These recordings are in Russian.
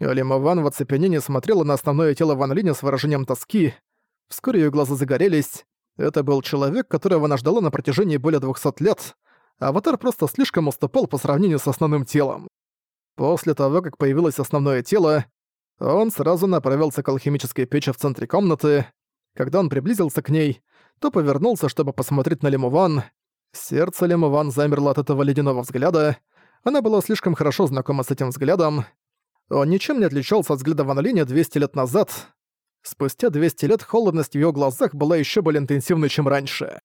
Лимован в оцепенении смотрела на основное тело Ван Линя с выражением тоски. Вскоре ее глаза загорелись. Это был человек, которого она ждала на протяжении более 200 лет. Аватар просто слишком уступал по сравнению с основным телом. После того, как появилось основное тело, он сразу направился к алхимической печи в центре комнаты. Когда он приблизился к ней, то повернулся, чтобы посмотреть на Лимуван. Сердце Лимуван замерло от этого ледяного взгляда. Она была слишком хорошо знакома с этим взглядом. Он ничем не отличался от взгляда Ван Линя 200 лет назад. Спустя 200 лет холодность в её глазах была ещё более интенсивной, чем раньше.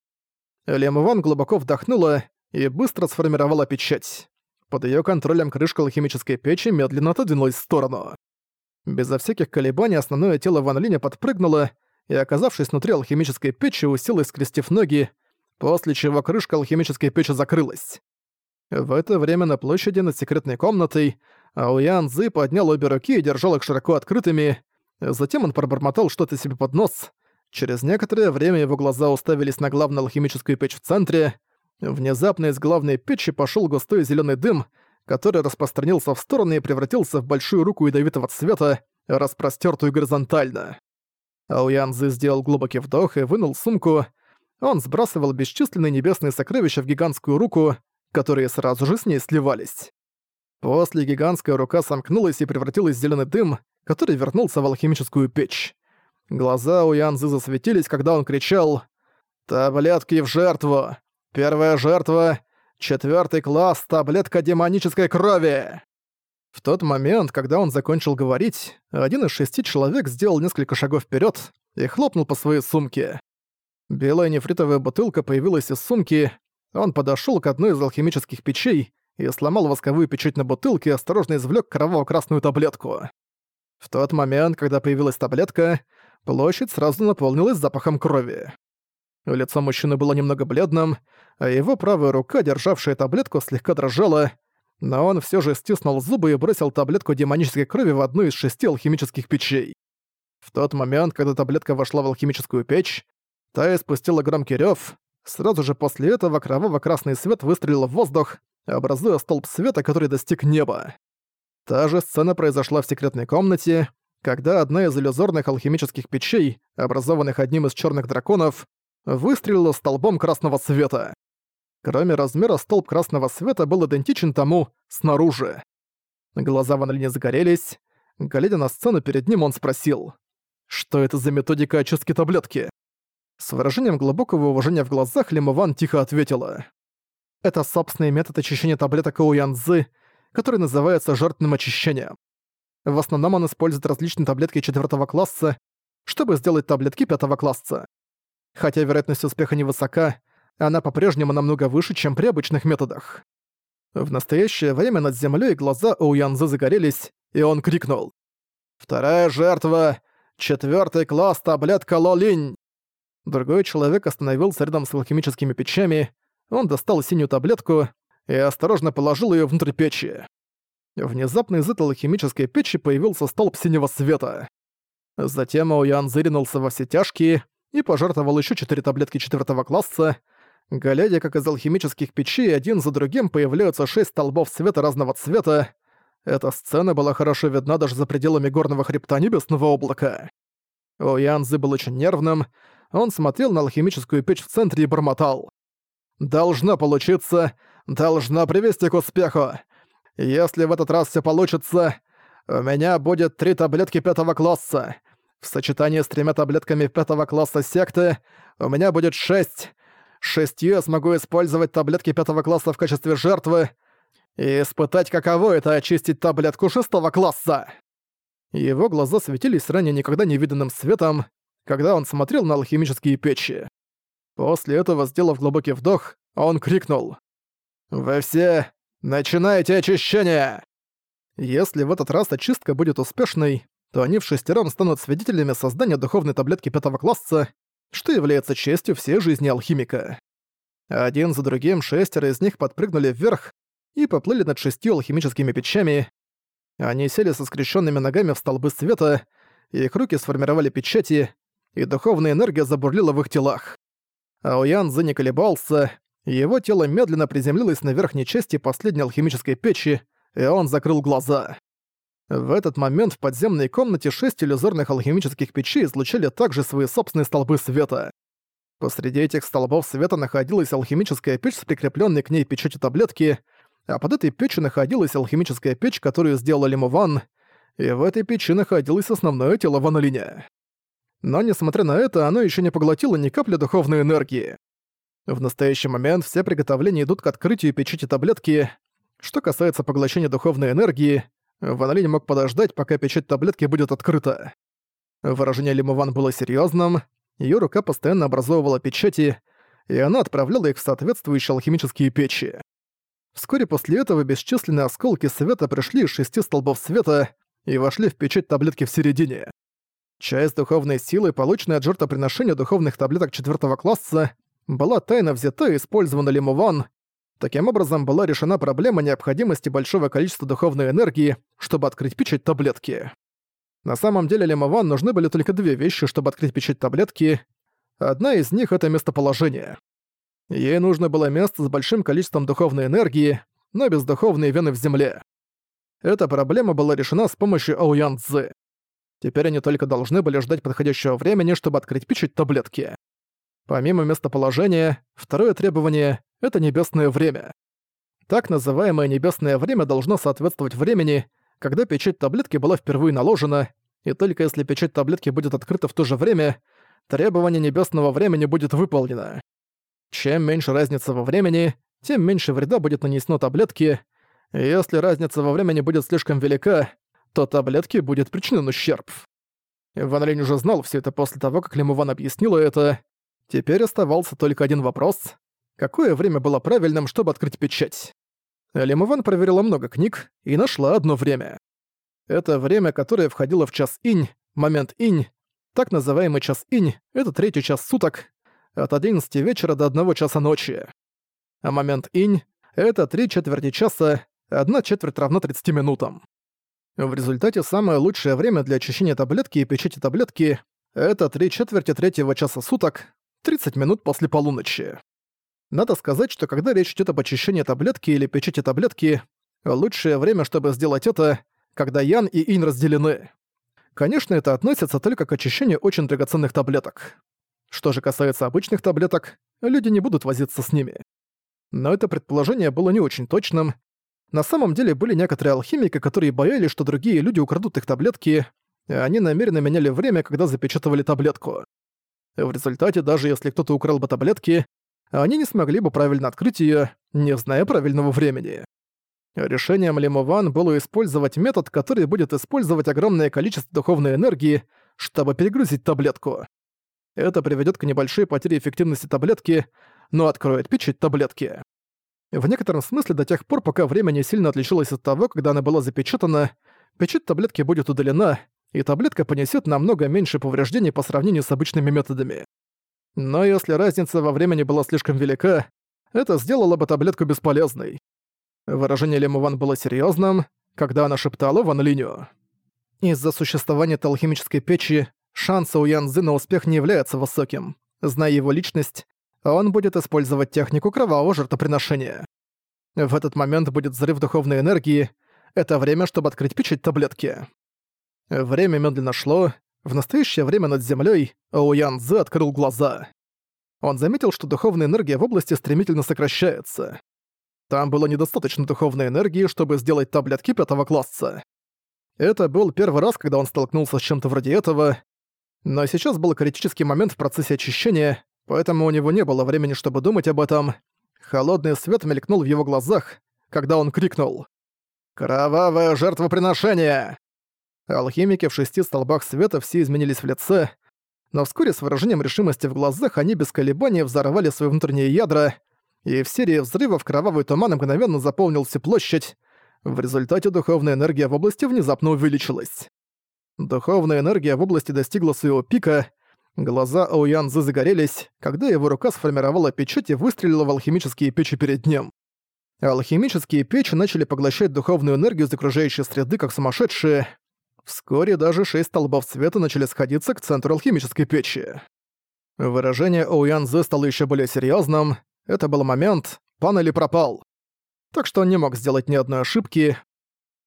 Лем Ван глубоко вдохнула и быстро сформировала печать. Под её контролем крышка алхимической печи медленно отодвинулась в сторону. Безо всяких колебаний основное тело Ван Линя подпрыгнуло и, оказавшись внутри алхимической печи, уселось, скрестив ноги, после чего крышка алхимической печи закрылась. В это время на площади над секретной комнатой Ауян Цзы поднял обе руки и держал их широко открытыми. Затем он пробормотал что-то себе под нос. Через некоторое время его глаза уставились на главную алхимическую печь в центре. Внезапно из главной печи пошел густой зеленый дым, который распространился в стороны и превратился в большую руку ядовитого цвета, распростертую горизонтально. Ауян Цзы сделал глубокий вдох и вынул сумку. Он сбрасывал бесчисленные небесные сокровища в гигантскую руку, которые сразу же с ней сливались. После гигантская рука сомкнулась и превратилась в зелёный дым, который вернулся в алхимическую печь. Глаза у Янзы засветились, когда он кричал «Таблетки в жертву! Первая жертва — четвёртый класс, таблетка демонической крови!» В тот момент, когда он закончил говорить, один из шести человек сделал несколько шагов вперед и хлопнул по своей сумке. Белая нефритовая бутылка появилась из сумки, он подошёл к одной из алхимических печей и сломал восковую печать на бутылке и осторожно извлёк кроваво-красную таблетку. В тот момент, когда появилась таблетка, площадь сразу наполнилась запахом крови. Лицо мужчины было немного бледным, а его правая рука, державшая таблетку, слегка дрожала, но он всё же стиснул зубы и бросил таблетку демонической крови в одну из шести алхимических печей. В тот момент, когда таблетка вошла в алхимическую печь, та испустила громкий рёв, Сразу же после этого кроваво-красный свет выстрелил в воздух, образуя столб света, который достиг неба. Та же сцена произошла в секретной комнате, когда одна из иллюзорных алхимических печей, образованных одним из черных драконов, выстрелила столбом красного света. Кроме размера, столб красного света был идентичен тому снаружи. Глаза Ван Линя загорелись. Глядя на сцену перед ним, он спросил, «Что это за методика очистки таблетки?» С выражением глубокого уважения в глазах Лимован тихо ответила. Это собственный метод очищения таблеток Оуянзы, который называется жертвным очищением. В основном он использует различные таблетки четвертого класса, чтобы сделать таблетки пятого класса. Хотя вероятность успеха невысока, она по-прежнему намного выше, чем при обычных методах. В настоящее время над землей глаза Оуянзы загорелись, и он крикнул. «Вторая жертва! Четвертый класс таблетка Лолинь!» Другой человек остановился рядом с алхимическими печами, он достал синюю таблетку и осторожно положил ее внутрь печи. Внезапно из этой алхимической печи появился столб синего света. Затем Оуян зыринулся во все тяжкие и пожертвовал еще четыре таблетки четвертого класса, глядя, как из алхимических печей один за другим появляются шесть столбов света разного цвета. Эта сцена была хорошо видна даже за пределами горного хребта небесного облака. Оуянзы был очень нервным, он смотрел на алхимическую печь в центре и бормотал. «Должно получиться! Должно привести к успеху! Если в этот раз все получится, у меня будет три таблетки пятого класса. В сочетании с тремя таблетками пятого класса секты у меня будет шесть. Шестью я смогу использовать таблетки пятого класса в качестве жертвы и испытать, каково это очистить таблетку шестого класса!» Его глаза светились ранее никогда не виданным светом, когда он смотрел на алхимические печи. После этого, сделав глубокий вдох, он крикнул. «Вы все начинаете очищение!» Если в этот раз очистка будет успешной, то они в шестером станут свидетелями создания духовной таблетки пятого класса, что является честью всей жизни алхимика. Один за другим шестеро из них подпрыгнули вверх и поплыли над шестью алхимическими печами. Они сели со скрещенными ногами в столбы света, их руки сформировали печати, и духовная энергия забурлила в их телах. Ауян Зе не колебался, его тело медленно приземлилось на верхней части последней алхимической печи, и он закрыл глаза. В этот момент в подземной комнате шесть иллюзорных алхимических печей излучали также свои собственные столбы света. Посреди этих столбов света находилась алхимическая печь с прикрепленной к ней печатью таблетки, а под этой печью находилась алхимическая печь, которую сделал Лимован, и в этой печи находилось основное тело Ван. Но несмотря на это, оно еще не поглотило ни капли духовной энергии. В настоящий момент все приготовления идут к открытию печати таблетки. Что касается поглощения духовной энергии, Ван Линь мог подождать, пока печать таблетки будет открыта. Выражение Лимован было серьезным, ее рука постоянно образовывала печати, и она отправляла их в соответствующие алхимические печи. Вскоре после этого бесчисленные осколки света пришли из шести столбов света и вошли в печать таблетки в середине. Часть духовной силы, полученная от жертвоприношения духовных таблеток четвертого класса, была тайно взята и использована Лимуван. Таким образом, была решена проблема необходимости большого количества духовной энергии, чтобы открыть печать таблетки. На самом деле Лимуван нужны были только две вещи, чтобы открыть печать таблетки. Одна из них — это местоположение. Ей нужно было место с большим количеством духовной энергии, но без духовной вены в земле. Эта проблема была решена с помощью Ауян Цзы. Теперь они только должны были ждать подходящего времени, чтобы открыть печать таблетки. Помимо местоположения, второе требование — это небесное время. Так называемое небесное время должно соответствовать времени, когда печать таблетки была впервые наложена, и только если печать таблетки будет открыта в то же время, требование небесного времени будет выполнено. Чем меньше разница во времени, тем меньше вреда будет нанесено таблетке, если разница во времени будет слишком велика, то таблетке будет причинен ущерб. Ван Линь уже знал все это после того, как Лимуван объяснила это. Теперь оставался только один вопрос. Какое время было правильным, чтобы открыть печать? Лимуван проверила много книг и нашла одно время. Это время, которое входило в час инь, момент инь, так называемый час инь — это третий час суток, от 11 вечера до 1 часа ночи. А момент инь — это три четверти часа, одна четверть равна 30 минутам. В результате самое лучшее время для очищения таблетки и печати таблетки — это три четверти третьего часа суток, 30 минут после полуночи. Надо сказать, что когда речь идет об очищении таблетки или печати таблетки, лучшее время, чтобы сделать это, когда Ян и Инь разделены. Конечно, это относится только к очищению очень драгоценных таблеток. Что же касается обычных таблеток, люди не будут возиться с ними. Но это предположение было не очень точным. На самом деле были некоторые алхимики, которые боялись, что другие люди украдут их таблетки, они намеренно меняли время, когда запечатывали таблетку. В результате, даже если кто-то украл бы таблетки, они не смогли бы правильно открыть её, не зная правильного времени. Решением Лимован было использовать метод, который будет использовать огромное количество духовной энергии, чтобы перегрузить таблетку. Это приведет к небольшой потере эффективности таблетки, но откроет печать таблетки. В некотором смысле до тех пор, пока время не сильно отличилось от того, когда она была запечатана, печать таблетки будет удалена, и таблетка понесет намного меньше повреждений по сравнению с обычными методами. Но если разница во времени была слишком велика, это сделало бы таблетку бесполезной. Выражение Лемуван было серьезным, когда она шептала Ван Линю. Из-за существования алхимической печи Шансы у Янзы на успех не являются высоким. Зная его личность, он будет использовать технику кровавого жертвоприношения. В этот момент будет взрыв духовной энергии. Это время, чтобы открыть печать таблетки. Время медленно шло. В настоящее время над землей Оуян Цзы открыл глаза. Он заметил, что духовная энергия в области стремительно сокращается. Там было недостаточно духовной энергии, чтобы сделать таблетки пятого класса. Это был первый раз, когда он столкнулся с чем-то вроде этого, но сейчас был критический момент в процессе очищения, поэтому у него не было времени, чтобы думать об этом. Холодный свет мелькнул в его глазах, когда он крикнул «Кровавое жертвоприношение!». Алхимики в шести столбах света все изменились в лице, но вскоре с выражением решимости в глазах они без колебаний взорвали свои внутренние ядра, и в серии взрывов кровавый туман мгновенно заполнил всю площадь. В результате духовная энергия в области внезапно увеличилась. Духовная энергия в области достигла своего пика, глаза Ауянзы загорелись, когда его рука сформировала печать и выстрелила в алхимические печи перед ним. Алхимические печи начали поглощать духовную энергию из окружающей среды как сумасшедшие. Вскоре даже шесть столбов света начали сходиться к центру алхимической печи. Выражение Оуянзы стало еще более серьезным. Это был момент «пан или пропал». Так что он не мог сделать ни одной ошибки.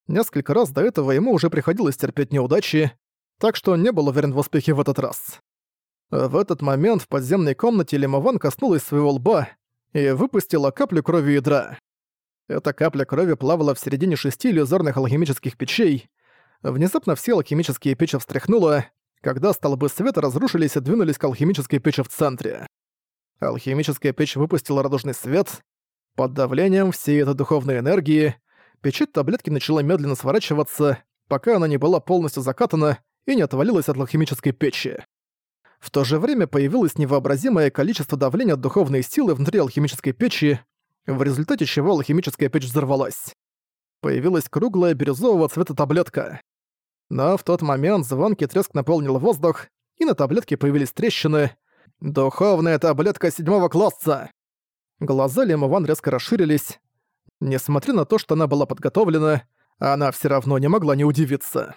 Несколько раз до этого ему уже приходилось терпеть неудачи, так что он не был уверен в успехе в этот раз. В этот момент в подземной комнате Лимован коснулась своего лба и выпустила каплю крови ядра. Эта капля крови плавала в середине шести иллюзорных алхимических печей. Внезапно все алхимические печи встряхнуло, когда столбы света разрушились и двинулись к алхимической печи в центре. Алхимическая печь выпустила радужный свет. Под давлением всей этой духовной энергии печать таблетки начала медленно сворачиваться, пока она не была полностью закатана и не отвалилась от алхимической печи. В то же время появилось невообразимое количество давления от духовной силы внутри алхимической печи, в результате чего алхимическая печь взорвалась. Появилась круглая бирюзового цвета таблетка. Но в тот момент звонкий треск наполнил воздух, и на таблетке появились трещины. «Духовная таблетка седьмого класса!» Глаза Лемован резко расширились. Несмотря на то, что она была подготовлена, она все равно не могла не удивиться.